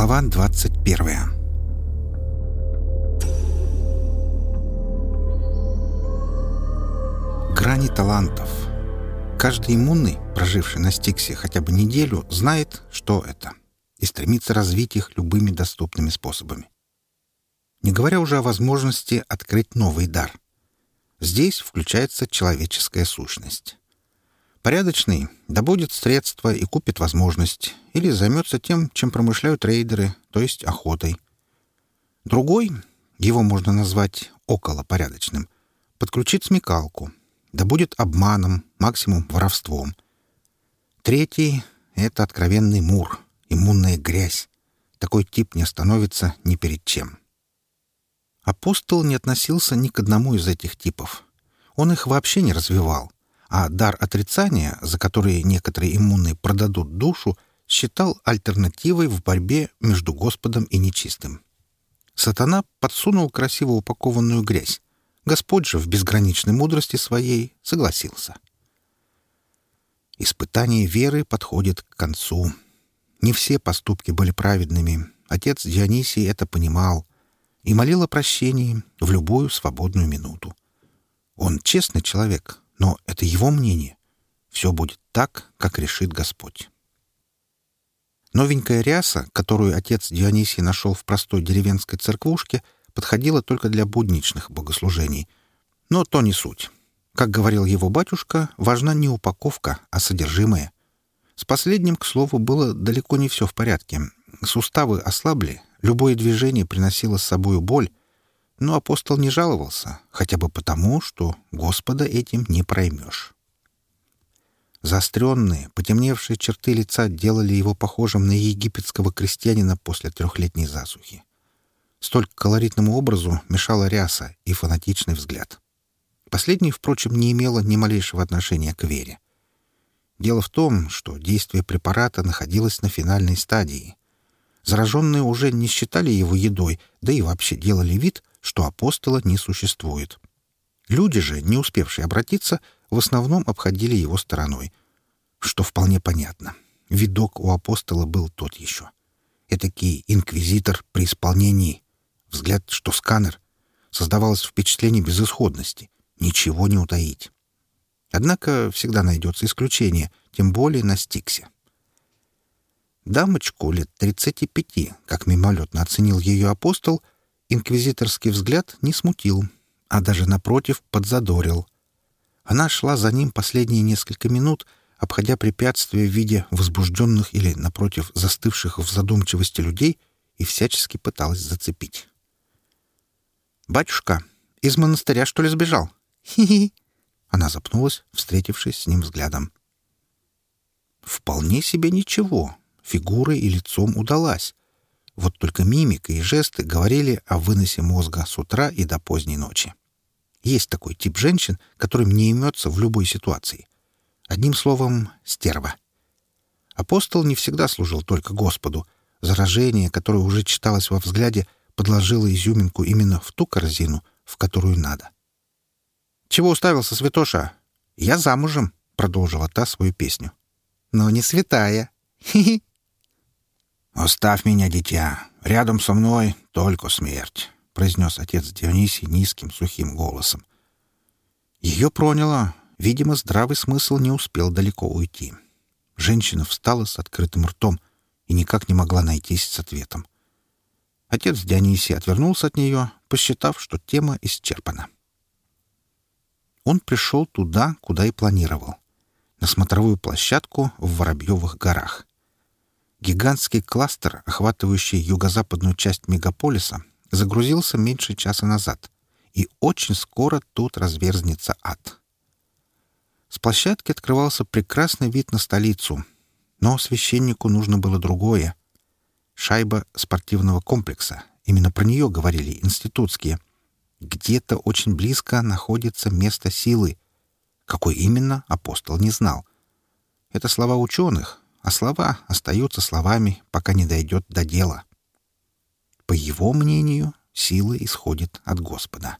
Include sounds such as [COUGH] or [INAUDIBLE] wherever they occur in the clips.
Глава 21 Грани талантов. Каждый иммунный, проживший на Стиксе хотя бы неделю, знает, что это, и стремится развить их любыми доступными способами. Не говоря уже о возможности открыть новый дар. Здесь включается человеческая сущность. Порядочный добудет средства и купит возможность, или займется тем, чем промышляют рейдеры, то есть охотой. Другой, его можно назвать околопорядочным, подключит смекалку, добудет обманом, максимум воровством. Третий — это откровенный мур, иммунная грязь. Такой тип не остановится ни перед чем. Апостол не относился ни к одному из этих типов. Он их вообще не развивал — а дар отрицания, за который некоторые иммунные продадут душу, считал альтернативой в борьбе между Господом и нечистым. Сатана подсунул красиво упакованную грязь. Господь же в безграничной мудрости своей согласился. Испытание веры подходит к концу. Не все поступки были праведными. Отец Дионисий это понимал и молил о прощении в любую свободную минуту. Он честный человек, но это его мнение. Все будет так, как решит Господь. Новенькая ряса, которую отец Дионисий нашел в простой деревенской церквушке, подходила только для будничных богослужений. Но то не суть. Как говорил его батюшка, важна не упаковка, а содержимое. С последним, к слову, было далеко не все в порядке. Суставы ослабли, любое движение приносило с собой боль, но апостол не жаловался, хотя бы потому, что Господа этим не проймешь. Заостренные, потемневшие черты лица делали его похожим на египетского крестьянина после трехлетней засухи. Столь колоритному образу мешала ряса и фанатичный взгляд. Последний, впрочем, не имело ни малейшего отношения к вере. Дело в том, что действие препарата находилось на финальной стадии. Зараженные уже не считали его едой, да и вообще делали вид, что апостола не существует. Люди же, не успевшие обратиться, в основном обходили его стороной. Что вполне понятно. Видок у апостола был тот еще. Этакий инквизитор при исполнении. Взгляд, что сканер. Создавалось впечатление безысходности. Ничего не утаить. Однако всегда найдется исключение, тем более на Стиксе. Дамочку лет 35, как мимолетно оценил ее апостол, Инквизиторский взгляд не смутил, а даже, напротив, подзадорил. Она шла за ним последние несколько минут, обходя препятствия в виде возбужденных или, напротив, застывших в задумчивости людей и всячески пыталась зацепить. «Батюшка, из монастыря, что ли, сбежал?» «Хи-хи!» Она запнулась, встретившись с ним взглядом. «Вполне себе ничего. Фигурой и лицом удалась. Вот только мимика и жесты говорили о выносе мозга с утра и до поздней ночи. Есть такой тип женщин, которым не имется в любой ситуации. Одним словом, стерва. Апостол не всегда служил только Господу. Заражение, которое уже читалось во взгляде, подложило изюминку именно в ту корзину, в которую надо. «Чего уставился, святоша?» «Я замужем», — продолжила та свою песню. «Но не святая. Хи-хи». «Оставь меня, дитя. Рядом со мной только смерть», — произнес отец Дионисий низким сухим голосом. Ее проняло. Видимо, здравый смысл не успел далеко уйти. Женщина встала с открытым ртом и никак не могла найтись с ответом. Отец Дионисий отвернулся от нее, посчитав, что тема исчерпана. Он пришел туда, куда и планировал — на смотровую площадку в Воробьевых горах. Гигантский кластер, охватывающий юго-западную часть мегаполиса, загрузился меньше часа назад, и очень скоро тут разверзнется ад. С площадки открывался прекрасный вид на столицу, но священнику нужно было другое. Шайба спортивного комплекса, именно про нее говорили институтские. Где-то очень близко находится место силы. Какой именно, апостол не знал. Это слова ученых, а слова остаются словами, пока не дойдет до дела. По его мнению, сила исходит от Господа.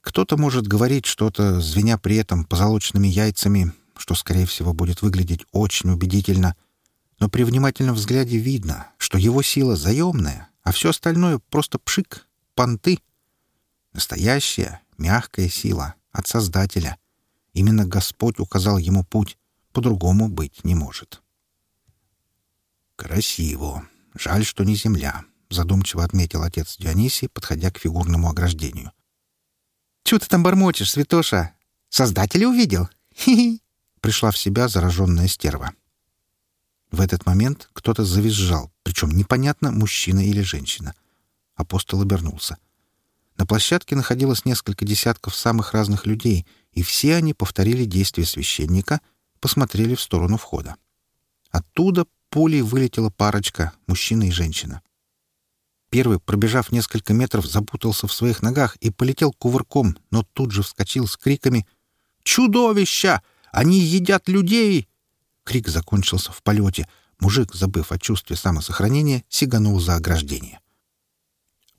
Кто-то может говорить что-то, звеня при этом позолоченными яйцами, что, скорее всего, будет выглядеть очень убедительно, но при внимательном взгляде видно, что его сила заемная, а все остальное — просто пшик, понты. Настоящая, мягкая сила от Создателя. Именно Господь указал ему путь, по-другому быть не может. «Красиво. Жаль, что не земля», — задумчиво отметил отец Дионисий, подходя к фигурному ограждению. «Чего ты там бормочешь, святоша? Создателя увидел? Хи-хи!» Пришла в себя зараженная стерва. В этот момент кто-то завизжал, причем непонятно, мужчина или женщина. Апостол обернулся. На площадке находилось несколько десятков самых разных людей, и все они повторили действия священника, посмотрели в сторону входа. Оттуда пулей вылетела парочка, мужчина и женщина. Первый, пробежав несколько метров, запутался в своих ногах и полетел кувырком, но тут же вскочил с криками «Чудовища! Они едят людей!» Крик закончился в полете. Мужик, забыв о чувстве самосохранения, сиганул за ограждение.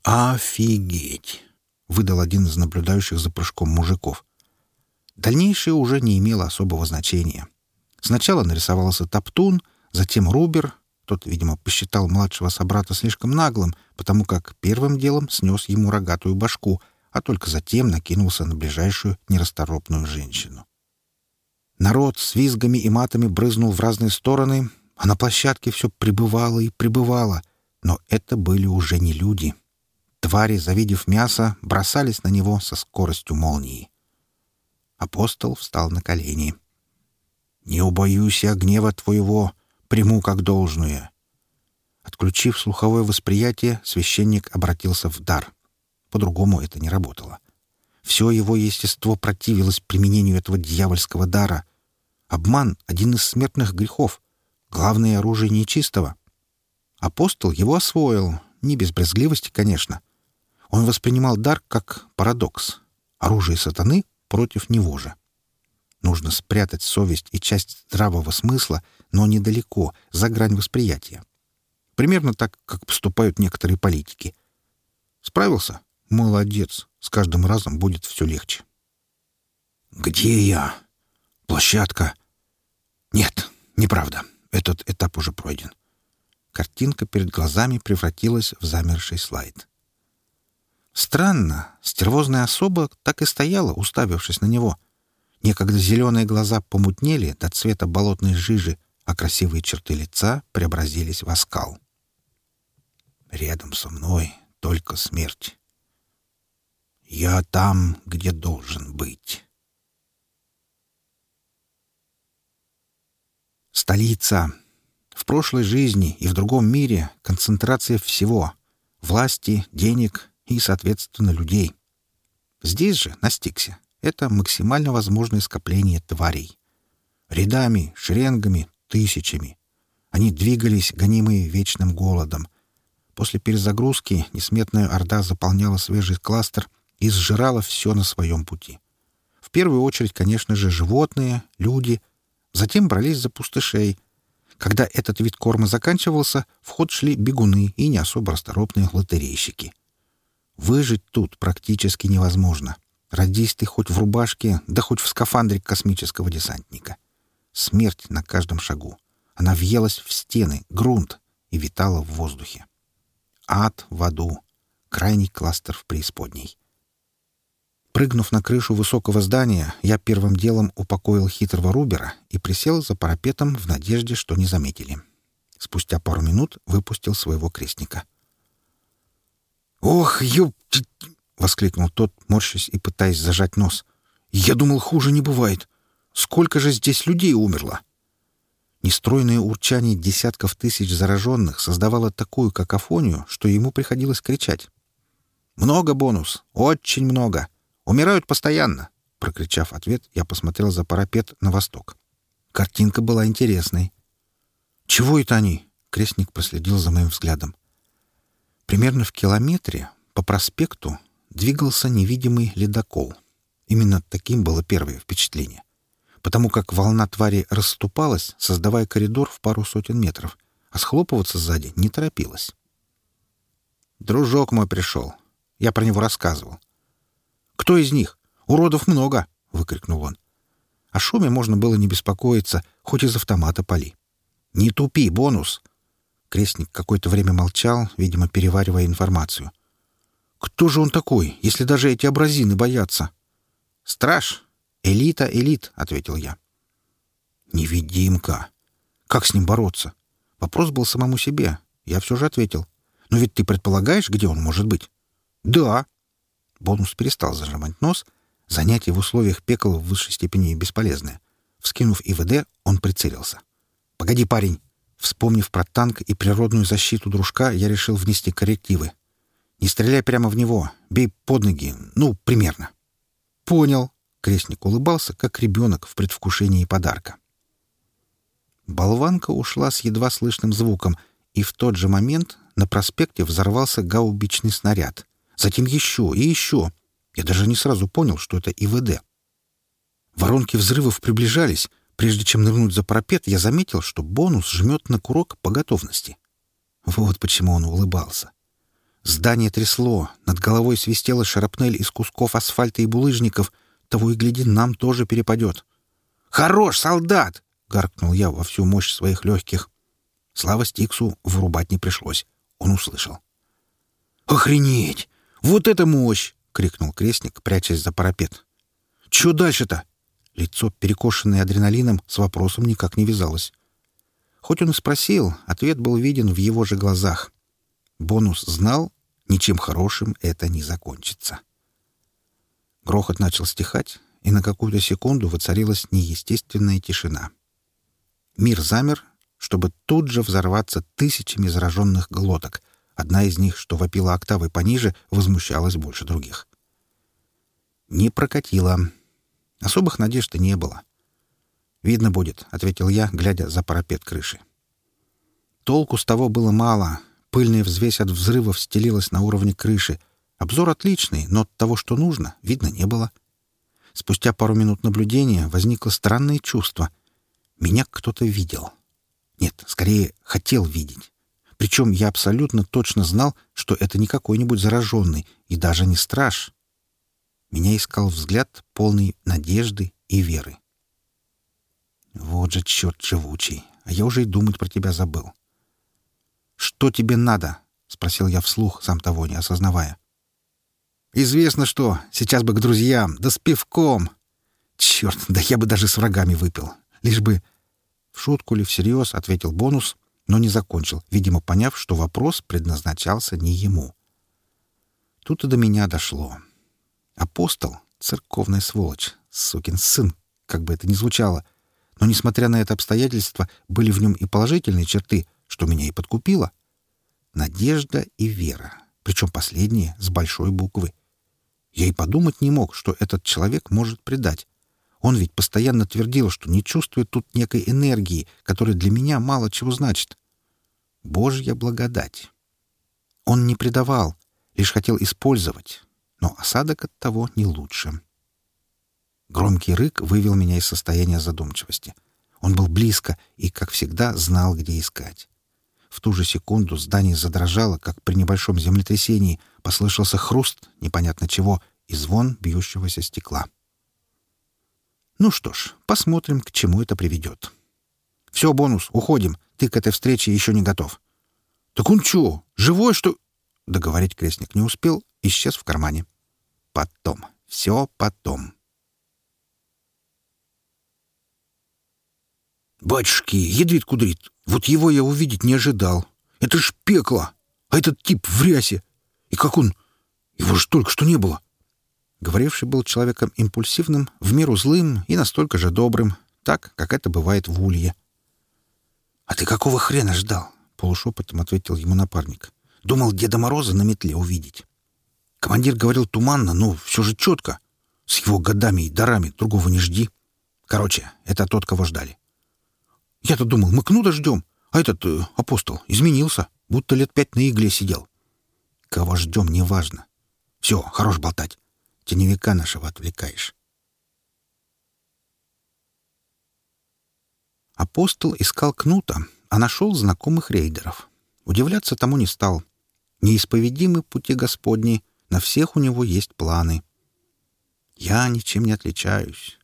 «Офигеть!» — выдал один из наблюдающих за прыжком мужиков. Дальнейшее уже не имело особого значения. Сначала нарисовался Топтун, затем Рубер, тот, видимо, посчитал младшего собрата слишком наглым, потому как первым делом снес ему рогатую башку, а только затем накинулся на ближайшую нерасторопную женщину. Народ с визгами и матами брызнул в разные стороны, а на площадке все прибывало и прибывало. Но это были уже не люди. Твари, завидев мясо, бросались на него со скоростью молнии. Апостол встал на колени. «Не убоюсь я гнева твоего, приму как должное». Отключив слуховое восприятие, священник обратился в дар. По-другому это не работало. Все его естество противилось применению этого дьявольского дара. Обман — один из смертных грехов, главное оружие нечистого. Апостол его освоил, не без брезгливости, конечно. Он воспринимал дар как парадокс. Оружие сатаны против него же. Нужно спрятать совесть и часть здравого смысла, но недалеко, за грань восприятия. Примерно так, как поступают некоторые политики. Справился? Молодец. С каждым разом будет все легче. «Где я? Площадка?» «Нет, неправда. Этот этап уже пройден». Картинка перед глазами превратилась в замерший слайд. Странно, стервозная особа так и стояла, уставившись на него — Некогда зеленые глаза помутнели до цвета болотной жижи, а красивые черты лица преобразились в оскал. «Рядом со мной только смерть. Я там, где должен быть». Столица. В прошлой жизни и в другом мире концентрация всего — власти, денег и, соответственно, людей. Здесь же, на Стиксе, это максимально возможное скопление тварей. Рядами, шеренгами, тысячами. Они двигались, гонимые вечным голодом. После перезагрузки несметная орда заполняла свежий кластер и сжирала все на своем пути. В первую очередь, конечно же, животные, люди. Затем брались за пустышей. Когда этот вид корма заканчивался, в ход шли бегуны и не особо расторопные лотерейщики. Выжить тут практически невозможно — Родись ты хоть в рубашке, да хоть в скафандре космического десантника. Смерть на каждом шагу. Она въелась в стены, грунт и витала в воздухе. Ад в аду. Крайний кластер в преисподней. Прыгнув на крышу высокого здания, я первым делом упокоил хитрого Рубера и присел за парапетом в надежде, что не заметили. Спустя пару минут выпустил своего крестника. «Ох, ёп... — воскликнул тот, морщась и пытаясь зажать нос. «Я думал, хуже не бывает. Сколько же здесь людей умерло?» Нестройное урчание десятков тысяч зараженных создавало такую какофонию, что ему приходилось кричать. «Много бонус! Очень много! Умирают постоянно!» Прокричав ответ, я посмотрел за парапет на восток. Картинка была интересной. «Чего это они?» — крестник проследил за моим взглядом. Примерно в километре по проспекту двигался невидимый ледокол. Именно таким было первое впечатление. Потому как волна твари расступалась, создавая коридор в пару сотен метров, а схлопываться сзади не торопилась. «Дружок мой пришел. Я про него рассказывал». «Кто из них? Уродов много!» — выкрикнул он. О шуме можно было не беспокоиться, хоть из автомата пали. «Не тупи, бонус!» Крестник какое-то время молчал, видимо, переваривая информацию. «Кто же он такой, если даже эти абразины боятся?» «Страж. Элита, элит», — ответил я. «Невидимка. Как с ним бороться?» Вопрос был самому себе. Я все же ответил. «Но ведь ты предполагаешь, где он может быть?» «Да». Бонус перестал зажимать нос. Занятие в условиях пекла в высшей степени бесполезное. Вскинув ИВД, он прицелился. «Погоди, парень!» Вспомнив про танк и природную защиту дружка, я решил внести коррективы. «Не стреляй прямо в него. Бей под ноги. Ну, примерно». «Понял». Крестник улыбался, как ребенок в предвкушении подарка. Болванка ушла с едва слышным звуком, и в тот же момент на проспекте взорвался гаубичный снаряд. Затем еще и еще. Я даже не сразу понял, что это ИВД. Воронки взрывов приближались. Прежде чем нырнуть за парапет, я заметил, что бонус жмет на курок по готовности. Вот почему он улыбался. Здание трясло, над головой свистела шарапнель из кусков асфальта и булыжников. Того и гляди, нам тоже перепадет. «Хорош, солдат!» — гаркнул я во всю мощь своих легких. Слава Стиксу врубать не пришлось. Он услышал. «Охренеть! Вот это мощь!» — крикнул крестник, прячась за парапет. «Чё дальше-то?» Лицо, перекошенное адреналином, с вопросом никак не вязалось. Хоть он и спросил, ответ был виден в его же глазах. Бонус знал, ничем хорошим это не закончится. Грохот начал стихать, и на какую-то секунду воцарилась неестественная тишина. Мир замер, чтобы тут же взорваться тысячами зараженных глоток. Одна из них, что вопила октавой пониже, возмущалась больше других. Не прокатило. Особых надежд и не было. «Видно будет», — ответил я, глядя за парапет крыши. Толку с того было мало. Пыльная взвесь от взрывов стелилась на уровне крыши. Обзор отличный, но того, что нужно, видно не было. Спустя пару минут наблюдения возникло странное чувство. Меня кто-то видел. Нет, скорее, хотел видеть. Причем я абсолютно точно знал, что это не какой-нибудь зараженный и даже не страж. Меня искал взгляд, полный надежды и веры. Вот же черт живучий, а я уже и думать про тебя забыл. «Что тебе надо?» — спросил я вслух, сам того не осознавая. «Известно что. Сейчас бы к друзьям, да с пивком. Черт, да я бы даже с врагами выпил. Лишь бы...» В шутку ли всерьез ответил бонус, но не закончил, видимо, поняв, что вопрос предназначался не ему. Тут и до меня дошло. Апостол — церковная сволочь, сукин сын, как бы это ни звучало. Но, несмотря на это обстоятельство, были в нем и положительные черты, что меня и подкупило. Надежда и вера, причем последние с большой буквы. Я и подумать не мог, что этот человек может предать. Он ведь постоянно твердил, что не чувствует тут некой энергии, которая для меня мало чего значит. Божья благодать. Он не предавал, лишь хотел использовать, но осадок от того не лучше. Громкий рык вывел меня из состояния задумчивости. Он был близко и, как всегда, знал, где искать. В ту же секунду здание задрожало, как при небольшом землетрясении, послышался хруст, непонятно чего, и звон бьющегося стекла. Ну что ж, посмотрим, к чему это приведет. «Все, бонус, уходим. Ты к этой встрече еще не готов». «Так он что, живой, что...» Договорить крестник не успел, исчез в кармане. Потом. Все потом. «Батюшки, ядрит-кудрит, вот его я увидеть не ожидал. Это ж пекло! А этот тип в рясе! И как он... Его ж только что не было!» Говоривший был человеком импульсивным, в меру злым и настолько же добрым, так, как это бывает в улье. «А ты какого хрена ждал?» — полушепотом ответил ему напарник. «Думал Деда Мороза на метле увидеть». Командир говорил туманно, но все же четко. С его годами и дарами другого не жди. Короче, это тот, кого ждали. Я-то думал, мы кнуда ждем, а этот э, апостол изменился, будто лет пять на игле сидел. Кого ждем, неважно. Все, хорош болтать. Теневика нашего отвлекаешь. Апостол искал кнута, а нашел знакомых рейдеров. Удивляться тому не стал. Неисповедимы пути Господни, на всех у него есть планы. Я ничем не отличаюсь.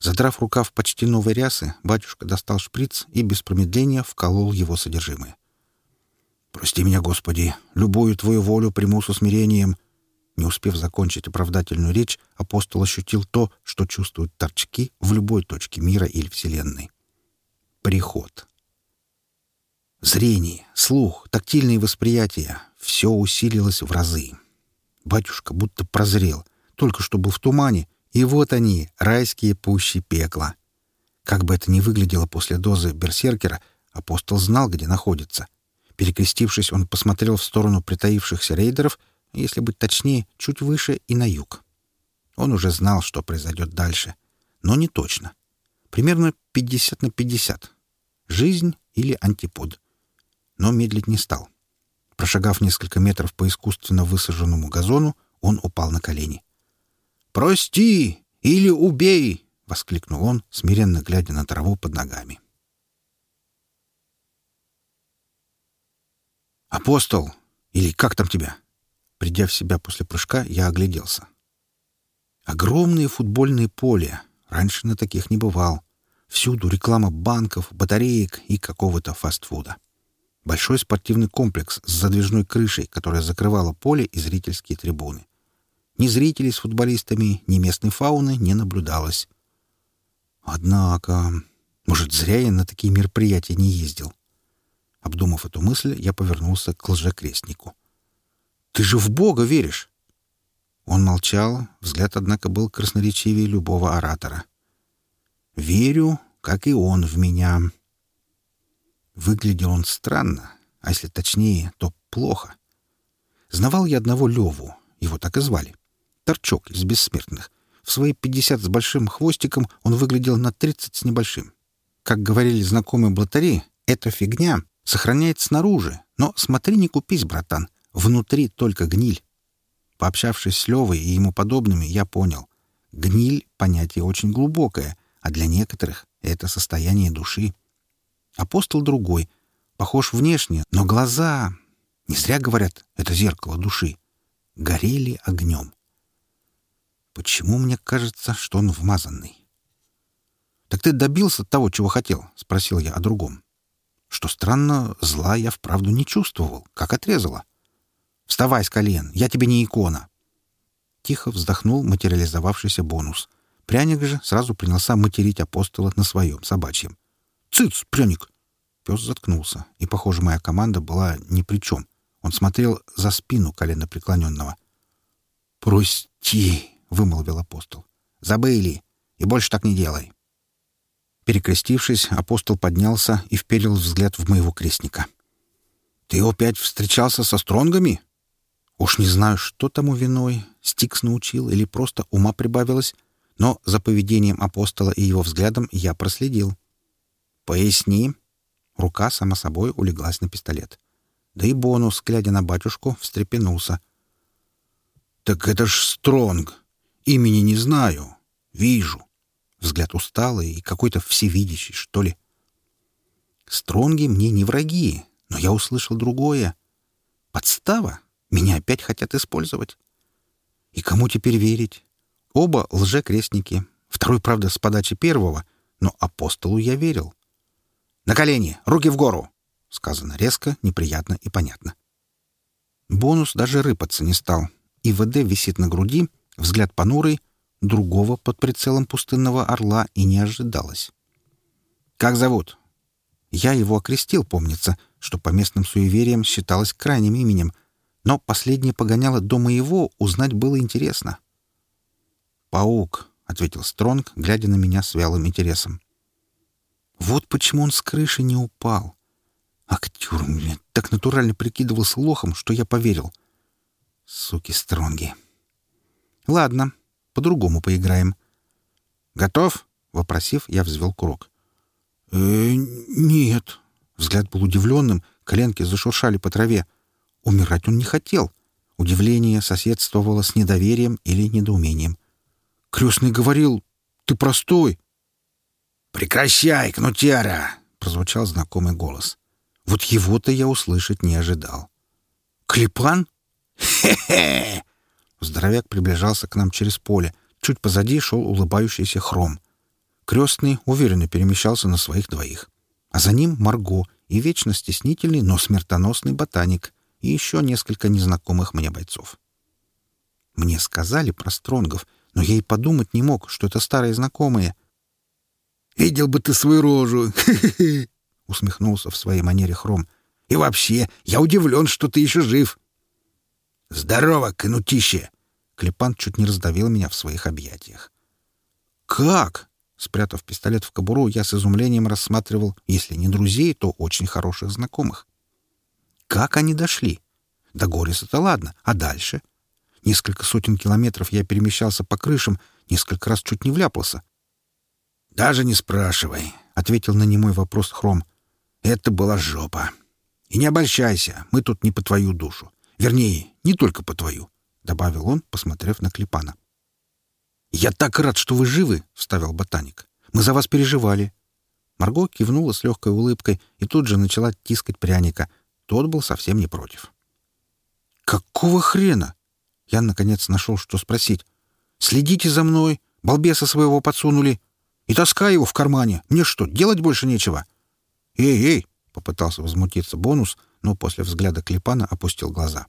Задрав рукав почти новой рясы, батюшка достал шприц и без промедления вколол его содержимое. «Прости меня, Господи, любую Твою волю приму с усмирением». Не успев закончить оправдательную речь, апостол ощутил то, что чувствуют торчки в любой точке мира или Вселенной. Приход. Зрение, слух, тактильные восприятия — все усилилось в разы. Батюшка будто прозрел, только что был в тумане, и вот они, райские пущи пекла. Как бы это ни выглядело после дозы берсеркера, апостол знал, где находится. Перекрестившись, он посмотрел в сторону притаившихся рейдеров, если быть точнее, чуть выше и на юг. Он уже знал, что произойдет дальше, но не точно. Примерно 50 на 50. Жизнь или антипод. Но медлить не стал. Прошагав несколько метров по искусственно высаженному газону, он упал на колени. «Прости или убей!» — воскликнул он, смиренно глядя на траву под ногами. «Апостол! Или как там тебя?» Придя в себя после прыжка, я огляделся. Огромные футбольные поля. Раньше на таких не бывал. Всюду реклама банков, батареек и какого-то фастфуда. Большой спортивный комплекс с задвижной крышей, которая закрывала поле и зрительские трибуны. Ни зрителей с футболистами, ни местной фауны не наблюдалось. Однако, может, зря я на такие мероприятия не ездил. Обдумав эту мысль, я повернулся к лжекрестнику. «Ты же в Бога веришь!» Он молчал, взгляд, однако, был красноречивее любого оратора. «Верю, как и он в меня». Выглядел он странно, а если точнее, то плохо. Знавал я одного Леву, его так и звали торчок из бессмертных. В свои пятьдесят с большим хвостиком он выглядел на тридцать с небольшим. Как говорили знакомые блатари, эта фигня сохраняет снаружи, но смотри, не купись, братан, внутри только гниль. Пообщавшись с Левой и ему подобными, я понял. Гниль — понятие очень глубокое, а для некоторых — это состояние души. Апостол другой, похож внешне, но глаза... Не зря говорят, это зеркало души. Горели огнем. Почему мне кажется, что он вмазанный? «Так ты добился того, чего хотел?» — спросил я о другом. Что странно, зла я вправду не чувствовал, как отрезало. «Вставай с колен, я тебе не икона!» Тихо вздохнул материализовавшийся бонус. Пряник же сразу принялся материть апостола на своем собачьем. «Цыц, пряник!» Пес заткнулся, и, похоже, моя команда была ни при чем. Он смотрел за спину коленопреклоненного. «Прости!» — вымолвил апостол. «Забыли! И больше так не делай!» Перекрестившись, апостол поднялся и вперил взгляд в моего крестника. «Ты опять встречался со стронгами?» Уж не знаю, что тому виной, Стикс научил или просто ума прибавилось, но за поведением апостола и его взглядом я проследил. «Поясни». Рука, само собой, улеглась на пистолет. Да и бонус, глядя на батюшку, встрепенулся. «Так это ж Стронг!» Имени не знаю. Вижу. Взгляд усталый и какой-то всевидящий, что ли. Стронги мне не враги, но я услышал другое. Подстава? Меня опять хотят использовать. И кому теперь верить? Оба лжекрестники. Второй, правда, с подачи первого, но апостолу я верил. «На колени! Руки в гору!» Сказано резко, неприятно и понятно. Бонус даже рыпаться не стал. ИВД висит на груди, Взгляд понурый, другого под прицелом пустынного орла и не ожидалось. «Как зовут?» Я его окрестил, помнится, что по местным суевериям считалось крайним именем, но последнее погоняло до моего, узнать было интересно. «Паук», — ответил Стронг, глядя на меня с вялым интересом. «Вот почему он с крыши не упал. Актер, блин, так натурально прикидывался лохом, что я поверил. Суки Стронги». «Ладно, по-другому поиграем». «Готов?» — вопросив, я взвел курок. «Э, нет». Взгляд был удивленным, коленки зашуршали по траве. Умирать он не хотел. Удивление соседствовало с недоверием или недоумением. Крестный говорил, «Ты простой». «Прекращай, кнутяра!» — прозвучал знакомый голос. Вот его-то я услышать не ожидал. «Клепан?» «Хе-хе!» Здоровяк приближался к нам через поле. Чуть позади шел улыбающийся хром. Крестный уверенно перемещался на своих двоих. А за ним Марго и вечно стеснительный, но смертоносный ботаник и еще несколько незнакомых мне бойцов. Мне сказали про Стронгов, но я и подумать не мог, что это старые знакомые. «Видел бы ты свою рожу!» [LAUGHS] — усмехнулся в своей манере Хром. «И вообще, я удивлен, что ты еще жив!» «Здорово, конутище!» Клепан чуть не раздавил меня в своих объятиях. «Как?» Спрятав пистолет в кобуру, я с изумлением рассматривал, если не друзей, то очень хороших знакомых. Как они дошли? До Гориса-то ладно, а дальше? Несколько сотен километров я перемещался по крышам, несколько раз чуть не вляпался. «Даже не спрашивай», — ответил на немой вопрос Хром. «Это была жопа. И не обольщайся, мы тут не по твою душу. Вернее, не только по твою», — добавил он, посмотрев на Клепана. «Я так рад, что вы живы!» — вставил ботаник. «Мы за вас переживали». Марго кивнула с легкой улыбкой и тут же начала тискать пряника. Тот был совсем не против. «Какого хрена?» Я, наконец, нашел, что спросить. «Следите за мной! Балбеса своего подсунули! И таскай его в кармане! Мне что, делать больше нечего?» «Эй, эй!» — попытался возмутиться бонус, но после взгляда Клепана опустил глаза.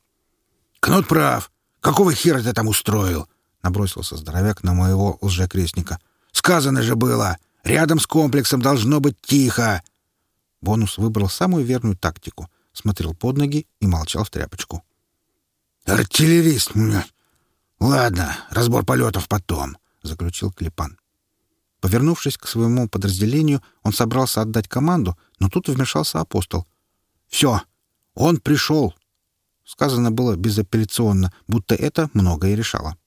«Кнут прав! Какого хера ты там устроил?» — набросился здоровяк на моего лжекрестника. «Сказано же было! Рядом с комплексом должно быть тихо!» Бонус выбрал самую верную тактику, смотрел под ноги и молчал в тряпочку. «Артиллерист! Ладно, разбор полетов потом», — заключил Клепан. Повернувшись к своему подразделению, он собрался отдать команду, но тут вмешался апостол. «Все! Он пришел!» Сказано было безапелляционно, будто это многое решало.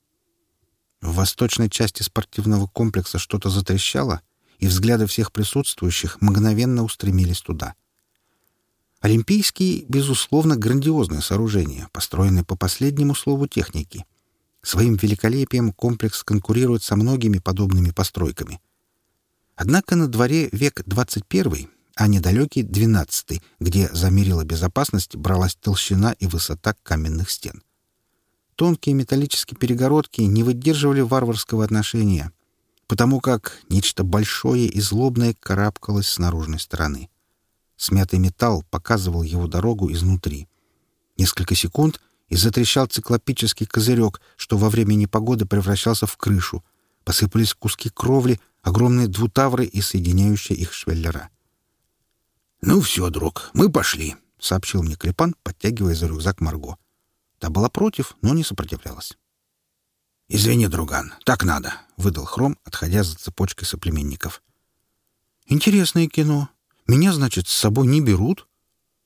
В восточной части спортивного комплекса что-то затрещало, и взгляды всех присутствующих мгновенно устремились туда. Олимпийский, безусловно, грандиозное сооружение, построенное по последнему слову техники. Своим великолепием комплекс конкурирует со многими подобными постройками. Однако на дворе век 21, а недалекий 12, где за мерила безопасности бралась толщина и высота каменных стен. Тонкие металлические перегородки не выдерживали варварского отношения, потому как нечто большое и злобное карабкалось с наружной стороны. Смятый металл показывал его дорогу изнутри. Несколько секунд, и затрещал циклопический козырек, что во время непогоды превращался в крышу. Посыпались куски кровли, огромные двутавры и соединяющие их швеллера. «Ну все, друг, мы пошли», — сообщил мне Клепан, подтягивая за рюкзак Марго. Та была против, но не сопротивлялась. «Извини, друган, так надо», — выдал Хром, отходя за цепочкой соплеменников. «Интересное кино. Меня, значит, с собой не берут?»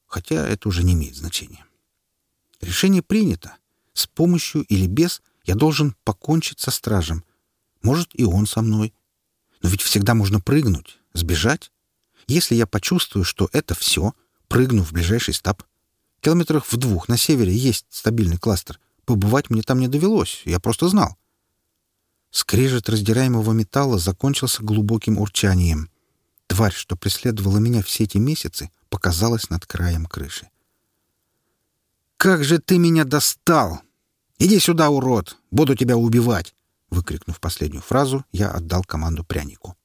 Хотя это уже не имеет значения. Решение принято. С помощью или без я должен покончить со стражем. Может, и он со мной. Но ведь всегда можно прыгнуть, сбежать. Если я почувствую, что это все, прыгну в ближайший стаб. Километрах в двух на севере есть стабильный кластер. Побывать мне там не довелось, я просто знал. Скрежет раздираемого металла закончился глубоким урчанием. Тварь, что преследовала меня все эти месяцы, показалась над краем крыши. «Как же ты меня достал! Иди сюда, урод! Буду тебя убивать!» Выкрикнув последнюю фразу, я отдал команду прянику.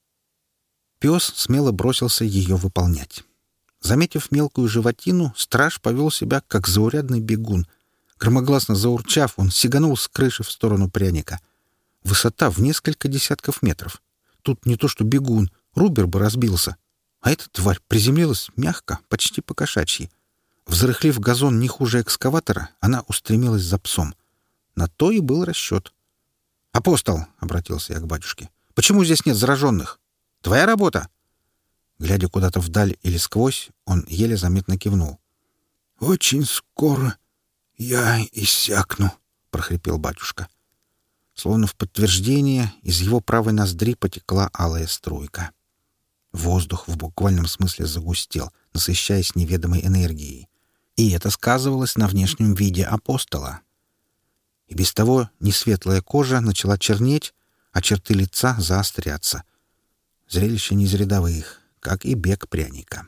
Пес смело бросился ее выполнять. Заметив мелкую животину, страж повел себя, как заурядный бегун. Громогласно заурчав, он сиганул с крыши в сторону пряника. Высота в несколько десятков метров. Тут не то что бегун, рубер бы разбился. А эта тварь приземлилась мягко, почти по-кошачьи. Взрыхлив газон не хуже экскаватора, она устремилась за псом. На то и был расчет. «Апостол!» — обратился я к батюшке. «Почему здесь нет зараженных? Твоя работа?» Глядя куда-то вдаль или сквозь, он еле заметно кивнул. «Очень скоро я иссякну», — прохрипел батюшка. Словно в подтверждение, из его правой ноздри потекла алая струйка. Воздух в буквальном смысле загустел, насыщаясь неведомой энергией. И это сказывалось на внешнем виде апостола. И без того несветлая кожа начала чернеть, а черты лица заостряться. Зрелище не из рядовых как и бег пряника.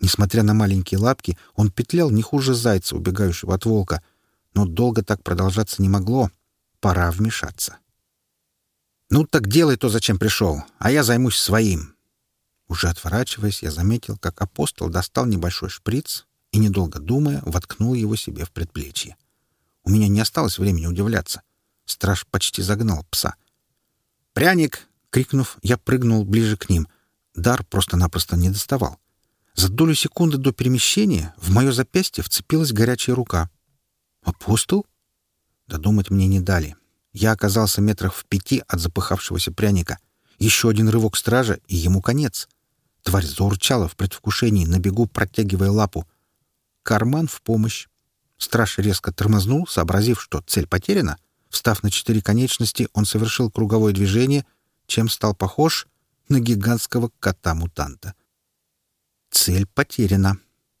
Несмотря на маленькие лапки, он петлял не хуже зайца, убегающего от волка, но долго так продолжаться не могло. Пора вмешаться. «Ну так делай то, зачем пришел, а я займусь своим». Уже отворачиваясь, я заметил, как апостол достал небольшой шприц и, недолго думая, воткнул его себе в предплечье. У меня не осталось времени удивляться. Страж почти загнал пса. «Пряник!» — крикнув, я прыгнул ближе к ним. Дар просто-напросто не доставал. За долю секунды до перемещения в мое запястье вцепилась горячая рука. «Апостол?» Додумать мне не дали. Я оказался метрах в пяти от запыхавшегося пряника. Еще один рывок стража, и ему конец. Тварь заурчала в предвкушении, на бегу протягивая лапу. Карман в помощь. Страж резко тормознул, сообразив, что цель потеряна. Встав на четыре конечности, он совершил круговое движение, чем стал похож на гигантского кота-мутанта. Цель потеряна.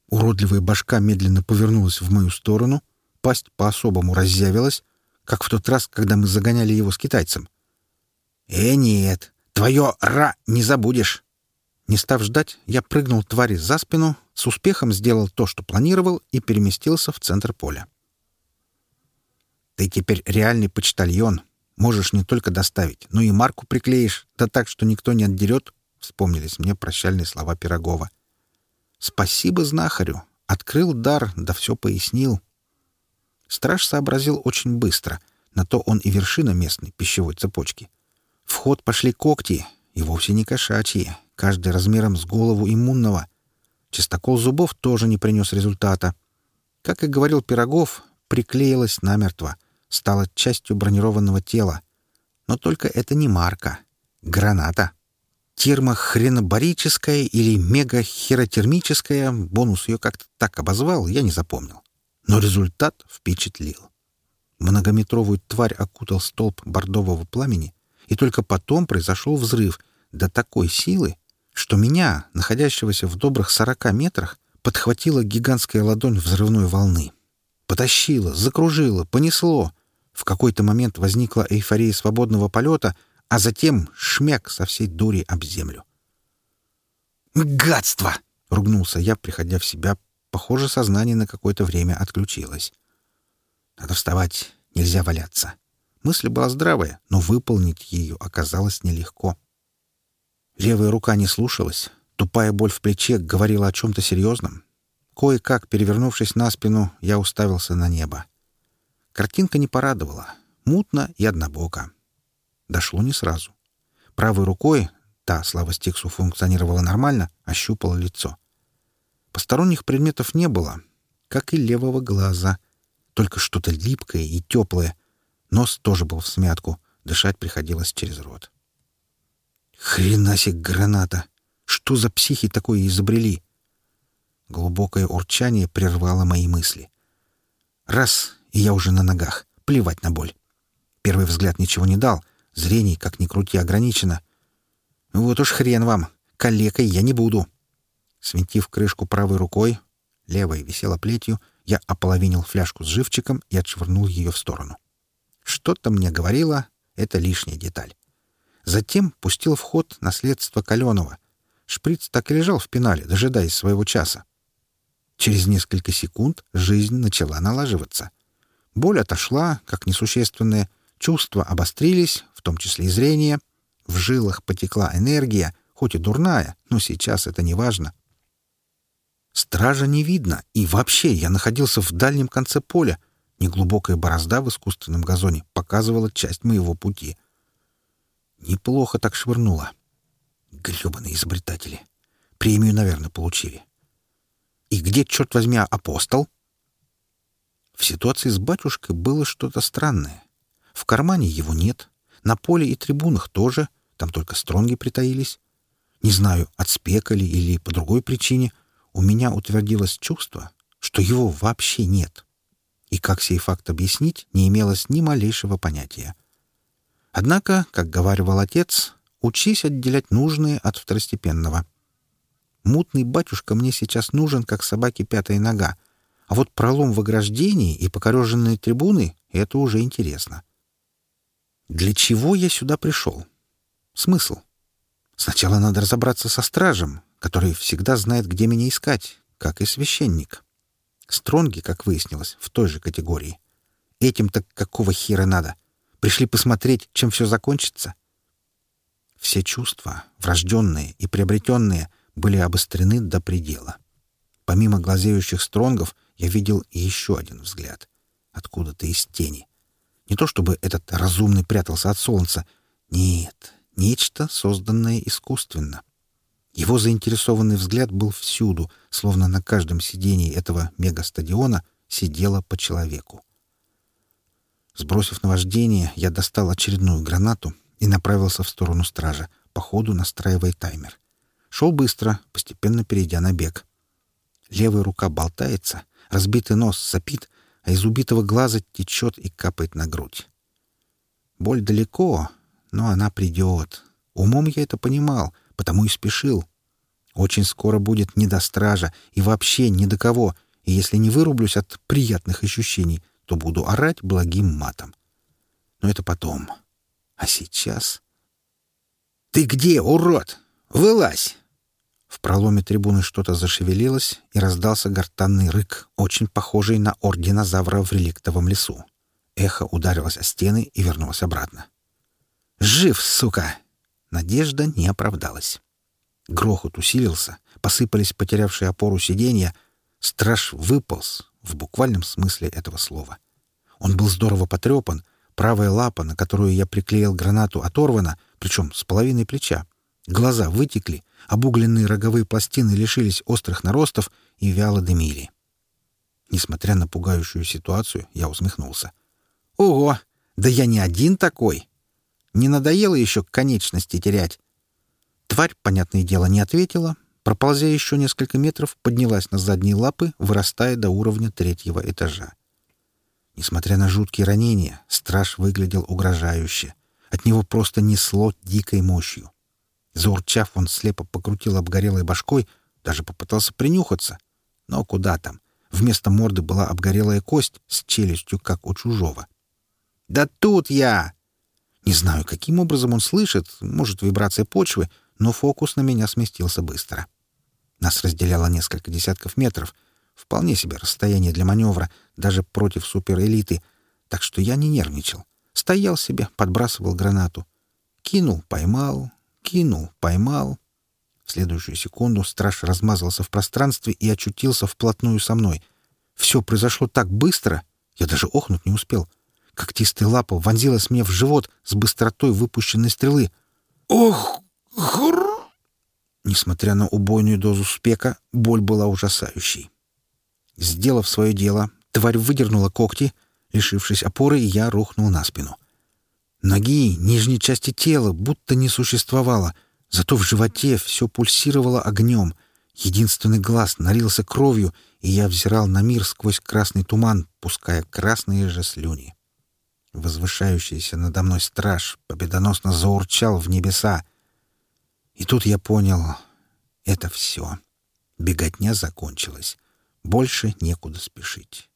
Уродливая башка медленно повернулась в мою сторону, пасть по-особому разъявилась, как в тот раз, когда мы загоняли его с китайцем. «Э, нет, твое «ра» не забудешь!» Не став ждать, я прыгнул твари за спину, с успехом сделал то, что планировал, и переместился в центр поля. «Ты теперь реальный почтальон. Можешь не только доставить, но и марку приклеишь, да так, что никто не отдерет», — вспомнились мне прощальные слова Пирогова. «Спасибо знахарю. Открыл дар, да все пояснил». Страж сообразил очень быстро. На то он и вершина местной пищевой цепочки. В ход пошли когти, и вовсе не кошачьи, каждый размером с голову иммунного. Чистокол зубов тоже не принес результата. Как и говорил Пирогов, приклеилась намертво, стала частью бронированного тела. Но только это не марка. Граната. Термохренобарическая или мегахеротермическая, бонус ее как-то так обозвал, я не запомнил. Но результат впечатлил. Многометровую тварь окутал столб бордового пламени, и только потом произошел взрыв до такой силы, что меня, находящегося в добрых сорока метрах, подхватила гигантская ладонь взрывной волны. Потащила, закружила, понесло. В какой-то момент возникла эйфория свободного полета, а затем шмяк со всей дури об землю. «Гадство!» — ругнулся я, приходя в себя Похоже, сознание на какое-то время отключилось. Надо вставать, нельзя валяться. Мысль была здравая, но выполнить ее оказалось нелегко. Левая рука не слушалась, тупая боль в плече говорила о чем-то серьезном. Кое-как, перевернувшись на спину, я уставился на небо. Картинка не порадовала. Мутно и однобоко. Дошло не сразу. Правой рукой, та, слава Стиксу, функционировала нормально, ощупала лицо — Посторонних предметов не было, как и левого глаза. Только что-то липкое и теплое. Нос тоже был в смятку. Дышать приходилось через рот. «Хрена себе граната! Что за психи такое изобрели?» Глубокое урчание прервало мои мысли. Раз, и я уже на ногах. Плевать на боль. Первый взгляд ничего не дал. Зрение, как ни крути, ограничено. Вот уж хрен вам. Калекой я не буду. Свинтив крышку правой рукой, левой висела плетью, я ополовинил фляжку с живчиком и отшвырнул ее в сторону. Что-то мне говорило, это лишняя деталь. Затем пустил в ход наследство Каленова. Шприц так и лежал в пенале, дожидаясь своего часа. Через несколько секунд жизнь начала налаживаться. Боль отошла, как несущественное, чувства обострились, в том числе и зрение. В жилах потекла энергия, хоть и дурная, но сейчас это не важно. Стража не видно, и вообще я находился в дальнем конце поля. Неглубокая борозда в искусственном газоне показывала часть моего пути. Неплохо так швырнула. Гребаные изобретатели. Премию, наверное, получили. И где, черт возьми, апостол? В ситуации с батюшкой было что-то странное. В кармане его нет. На поле и трибунах тоже. Там только стронги притаились. Не знаю, от спека ли или по другой причине — у меня утвердилось чувство, что его вообще нет. И как сей факт объяснить, не имелось ни малейшего понятия. Однако, как говаривал отец, учись отделять нужное от второстепенного. Мутный батюшка мне сейчас нужен, как собаке пятая нога, а вот пролом в ограждении и покореженные трибуны — это уже интересно. Для чего я сюда пришел? Смысл? Сначала надо разобраться со стражем, который всегда знает, где меня искать, как и священник. Стронги, как выяснилось, в той же категории. Этим-то какого хера надо? Пришли посмотреть, чем все закончится? Все чувства, врожденные и приобретенные, были обострены до предела. Помимо глазеющих стронгов, я видел еще один взгляд. Откуда-то из тени. Не то чтобы этот разумный прятался от солнца. Нет, нечто, созданное искусственно. Его заинтересованный взгляд был всюду, словно на каждом сидении этого мегастадиона сидело по человеку. Сбросив наваждение, я достал очередную гранату и направился в сторону стража, по ходу настраивая таймер. Шел быстро, постепенно перейдя на бег. Левая рука болтается, разбитый нос сопит, а из убитого глаза течет и капает на грудь. Боль далеко, но она придет. Умом я это понимал, потому и спешил. Очень скоро будет не до стража и вообще ни до кого, и если не вырублюсь от приятных ощущений, то буду орать благим матом. Но это потом. А сейчас... «Ты где, урод? Вылазь!» В проломе трибуны что-то зашевелилось, и раздался гортанный рык, очень похожий на ор динозавра в реликтовом лесу. Эхо ударилось о стены и вернулось обратно. «Жив, сука!» Надежда не оправдалась. Грохот усилился, посыпались потерявшие опору сиденья. Страж выполз, в буквальном смысле этого слова. Он был здорово потрепан, правая лапа, на которую я приклеил гранату, оторвана, причем с половиной плеча. Глаза вытекли, обугленные роговые пластины лишились острых наростов и вяло дымили. Несмотря на пугающую ситуацию, я усмехнулся. «Ого! Да я не один такой! Не надоело еще конечности терять!» Тварь, понятное дело, не ответила. Проползя еще несколько метров, поднялась на задние лапы, вырастая до уровня третьего этажа. Несмотря на жуткие ранения, страж выглядел угрожающе. От него просто несло дикой мощью. Заурчав, он слепо покрутил обгорелой башкой, даже попытался принюхаться. Но куда там? Вместо морды была обгорелая кость с челюстью, как у чужого. «Да тут я!» Не знаю, каким образом он слышит, может, вибрация почвы, но фокус на меня сместился быстро. Нас разделяло несколько десятков метров. Вполне себе расстояние для маневра, даже против суперэлиты, так что я не нервничал. Стоял себе, подбрасывал гранату. Кинул, поймал, кинул, поймал. В следующую секунду страж размазался в пространстве и очутился вплотную со мной. Все произошло так быстро, я даже охнуть не успел. Когтистая лапа вонзилась мне в живот с быстротой выпущенной стрелы. «Ох!» Хр! Несмотря на убойную дозу спека, боль была ужасающей. Сделав свое дело, тварь выдернула когти. Лишившись опоры, я рухнул на спину. Ноги, нижней части тела будто не существовало, зато в животе все пульсировало огнем. Единственный глаз налился кровью, и я взирал на мир сквозь красный туман, пуская красные же слюни. Возвышающийся надо мной страж победоносно заурчал в небеса — и тут я понял — это все. Беготня закончилась. Больше некуда спешить.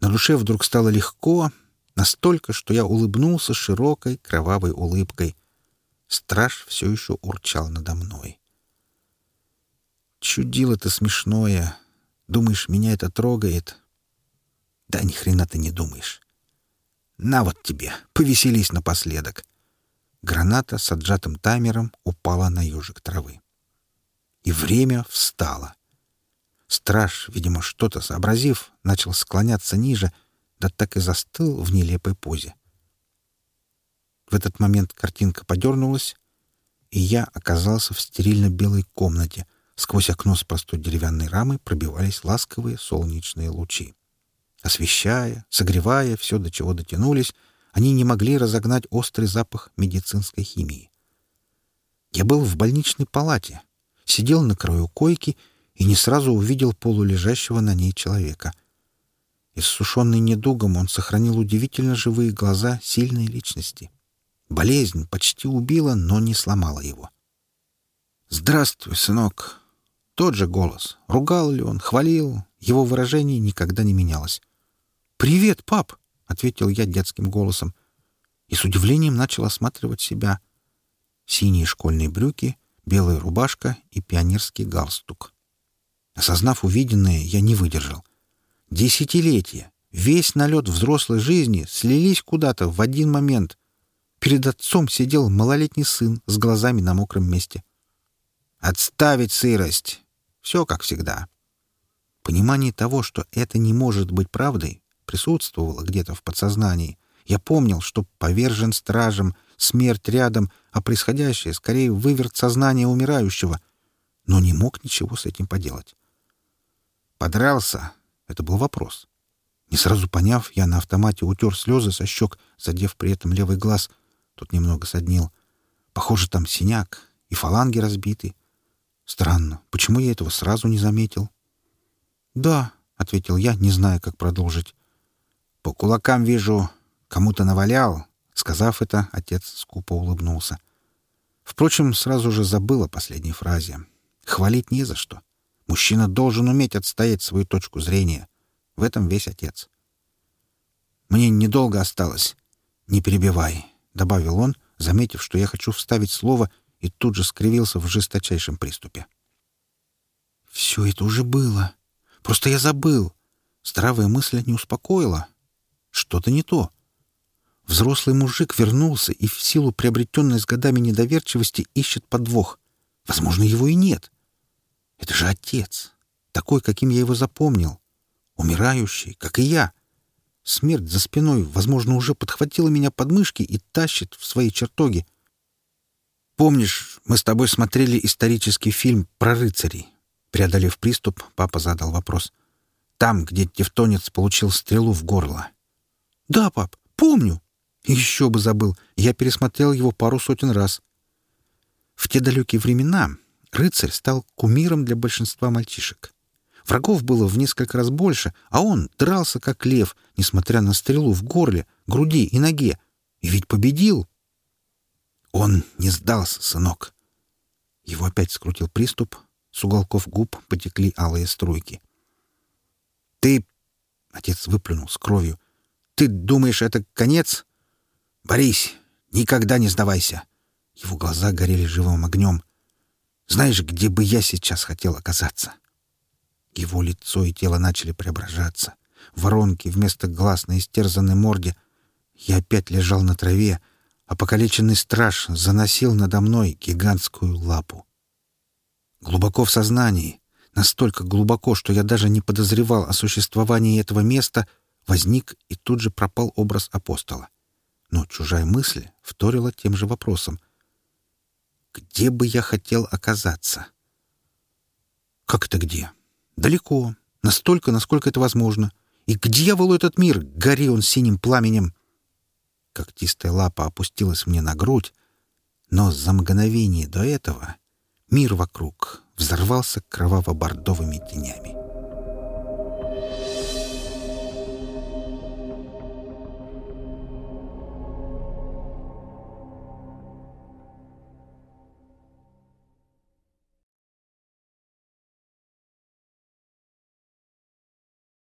На душе вдруг стало легко, настолько, что я улыбнулся широкой кровавой улыбкой. Страж все еще урчал надо мной. Чудило ты смешное. Думаешь, меня это трогает? Да ни хрена ты не думаешь. На вот тебе, повеселись напоследок. Граната с отжатым таймером упала на ежик травы. И время встало. Страж, видимо, что-то сообразив, начал склоняться ниже, да так и застыл в нелепой позе. В этот момент картинка подернулась, и я оказался в стерильно-белой комнате. Сквозь окно с простой деревянной рамой пробивались ласковые солнечные лучи. Освещая, согревая все, до чего дотянулись, они не могли разогнать острый запах медицинской химии. Я был в больничной палате, сидел на краю койки и не сразу увидел полулежащего на ней человека. Иссушенный недугом, он сохранил удивительно живые глаза сильной личности. Болезнь почти убила, но не сломала его. «Здравствуй, сынок!» Тот же голос. Ругал ли он, хвалил, его выражение никогда не менялось. «Привет, пап!» ответил я детским голосом и с удивлением начал осматривать себя. Синие школьные брюки, белая рубашка и пионерский галстук. Осознав увиденное, я не выдержал. Десятилетия, весь налет взрослой жизни слились куда-то в один момент. Перед отцом сидел малолетний сын с глазами на мокром месте. «Отставить сырость!» Все как всегда. Понимание того, что это не может быть правдой, присутствовало где-то в подсознании. Я помнил, что повержен стражем, смерть рядом, а происходящее скорее выверт сознания умирающего, но не мог ничего с этим поделать. «Подрался?» — это был вопрос. Не сразу поняв, я на автомате утер слезы со щек, задев при этом левый глаз. Тот немного соднил. Похоже, там синяк и фаланги разбиты. Странно, почему я этого сразу не заметил? «Да», — ответил я, не зная, как продолжить. «По кулакам вижу, кому-то навалял». Сказав это, отец скупо улыбнулся. Впрочем, сразу же забыл о последней фразе. Хвалить не за что. Мужчина должен уметь отстоять свою точку зрения. В этом весь отец. «Мне недолго осталось. Не перебивай», — добавил он, заметив, что я хочу вставить слово, и тут же скривился в жесточайшем приступе. «Все это уже было. Просто я забыл. Здравая мысль не успокоила. Что-то не то. Взрослый мужик вернулся и в силу приобретенной с годами недоверчивости ищет подвох. Возможно, его и нет. Это же отец. Такой, каким я его запомнил. Умирающий, как и я. Смерть за спиной, возможно, уже подхватила меня под мышки и тащит в свои чертоги. Помнишь, мы с тобой смотрели исторический фильм про рыцарей? Преодолев приступ, папа задал вопрос. Там, где тевтонец получил стрелу в горло. «Да, пап, помню!» «Еще бы забыл! Я пересмотрел его пару сотен раз». В те далекие времена рыцарь стал кумиром для большинства мальчишек. Врагов было в несколько раз больше, а он дрался как лев, несмотря на стрелу в горле, груди и ноге. И ведь победил. Он не сдался, сынок. Его опять скрутил приступ. С уголков губ потекли алые струйки. «Ты...» — отец выплюнул с кровью. «Ты думаешь, это конец? Борись, никогда не сдавайся!» Его глаза горели живым огнем. «Знаешь, где бы я сейчас хотел оказаться?» Его лицо и тело начали преображаться. Воронки вместо глаз на истерзанной морде. Я опять лежал на траве, а покалеченный страж заносил надо мной гигантскую лапу. Глубоко в сознании, настолько глубоко, что я даже не подозревал о существовании этого места, возник и тут же пропал образ апостола. Но чужая мысль вторила тем же вопросом. «Где бы я хотел оказаться?» «Как это где?» «Далеко. Настолько, насколько это возможно. И к дьяволу этот мир, гори он синим пламенем!» Когтистая лапа опустилась мне на грудь, но за мгновение до этого мир вокруг взорвался кроваво-бордовыми тенями.